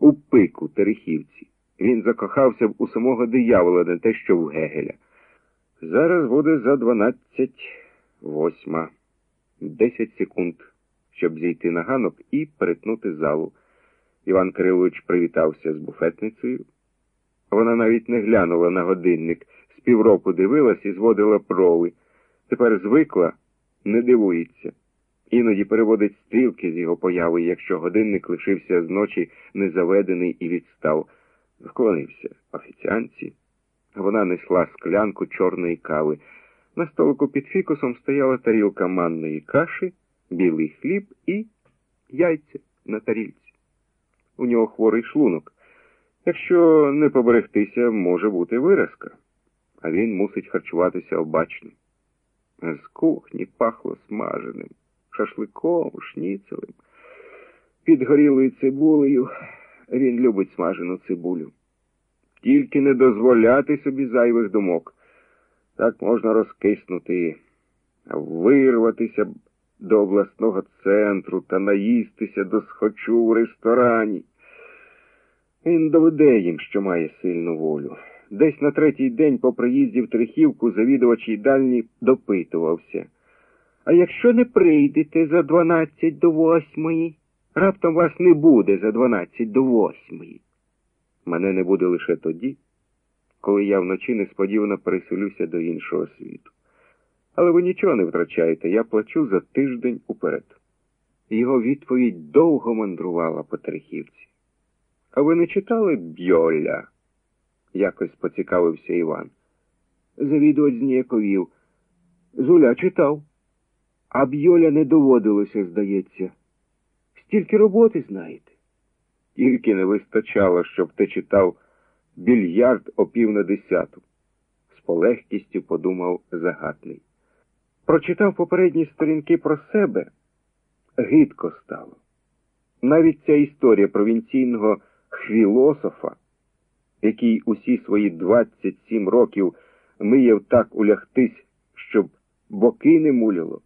у пику Терехівці. Він закохався б у самого диявола, не те, що в Гегеля. Зараз буде за дванадцять восьма. Десять секунд, щоб зійти на ганок і перетнути залу. Іван Кирилович привітався з буфетницею. Вона навіть не глянула на годинник, з півроку дивилась і зводила брови. Тепер звикла, не дивується. Іноді переводить стрілки з його появи, якщо годинник лишився з ночі незаведений і відстав. Вклонився офіціанці. Вона несла склянку чорної кави. На столику під фікусом стояла тарілка манної каші, білий хліб і яйця на тарільці. У нього хворий шлунок. Якщо не поберегтися, може бути виразка, а він мусить харчуватися обачно. З кухні пахло смаженим, шашликом, шніцелем, підгорілою цибулею. Він любить смажену цибулю. Тільки не дозволяти собі зайвих думок. Так можна розкиснути, вирватися до обласного центру та наїстися до схочу в ресторані. Він доведе їм, що має сильну волю. Десь на третій день по приїзді в Трихівку завідувач їдальні допитувався. А якщо не прийдете за дванадцять до восьмої, раптом вас не буде за дванадцять до восьмої. Мене не буде лише тоді, коли я вночі несподівано переселюся до іншого світу. Але ви нічого не втрачаєте, я плачу за тиждень уперед. Його відповідь довго мандрувала по Терехівці. А ви не читали Бьоля? якось поцікавився Іван. Завідувач зніяковів. Зуля читав. А Бьоля не доводилося, здається. Стільки роботи знаєте. Тільки не вистачало, щоб ти читав більярд о пів на десяту. З полегкістю подумав загатний. Прочитав попередні сторінки про себе, гидко стало. Навіть ця історія провінційного філософа, який усі свої 27 років мияв так улягтись, щоб боки не муляло,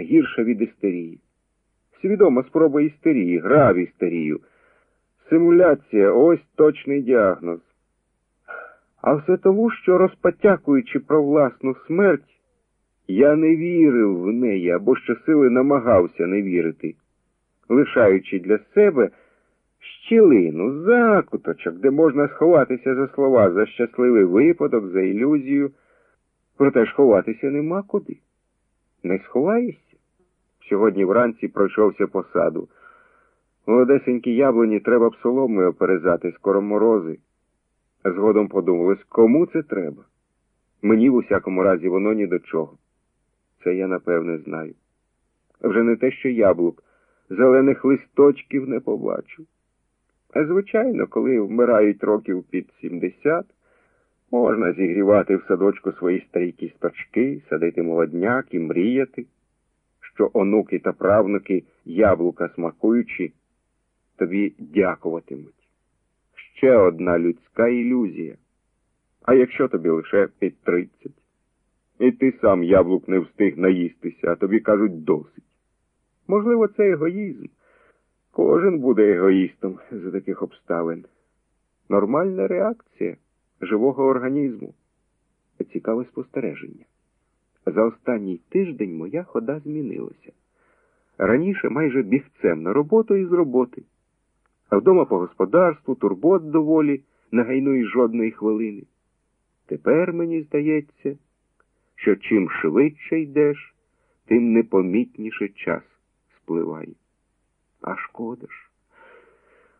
гірша від істерії. Свідома спроба істерії, гра в істерію. Симуляція ось точний діагноз. А все тому, що розпотякуючи про власну смерть, я не вірив в неї або щосили намагався не вірити, лишаючи для себе щілину, закуточок, де можна сховатися за слова, за щасливий випадок, за ілюзію. Проте ж ховатися нема куди. Не сховаєшся? Сьогодні вранці пройшовся по саду. Молодесенькі яблуні треба б соломою оперезати, скоро морози. Згодом подумалось, кому це треба? Мені в усякому разі воно ні до чого. Це я напевне знаю. Вже не те, що яблук, зелених листочків не побачу. А звичайно, коли вмирають років під сімдесят, можна зігрівати в садочку свої старі кісточки, садити молодняк і мріяти, що онуки та правнуки, яблука смакуючи, тобі дякуватимуть. Ще одна людська ілюзія. А якщо тобі лише під тридцять? І ти сам яблук не встиг наїстися, а тобі кажуть досить. Можливо, це егоїзм. Кожен буде егоїстом за таких обставин. Нормальна реакція живого організму. Цікаве спостереження. За останній тиждень моя хода змінилася. Раніше майже бігцем на роботу і з роботи, а вдома по господарству турбот доволі не гайнує жодної хвилини. Тепер мені здається, що чим швидше йдеш, тим непомітніше час спливає. А шкода ж.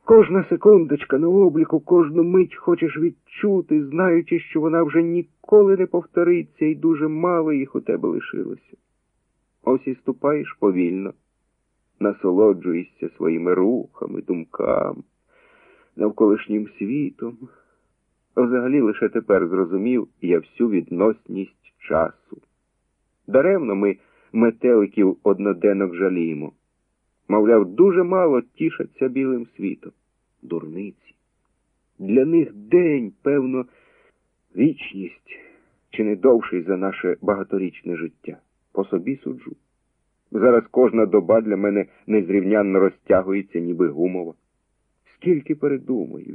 Кожна секундочка на обліку, кожну мить хочеш відчути, знаючи, що вона вже ніколи не повториться і дуже мало їх у тебе лишилося. Ось і ступаєш повільно, насолоджуєшся своїми рухами, думками, навколишнім світом. Взагалі лише тепер зрозумів я всю відносність часу. Даремно ми метеликів одноденок жаліємо. Мовляв, дуже мало тішаться білим світом. Дурниці. Для них день, певно, вічність чи не довший за наше багаторічне життя. По собі суджу. Зараз кожна доба для мене незрівнянно розтягується, ніби гумова. Скільки передумай,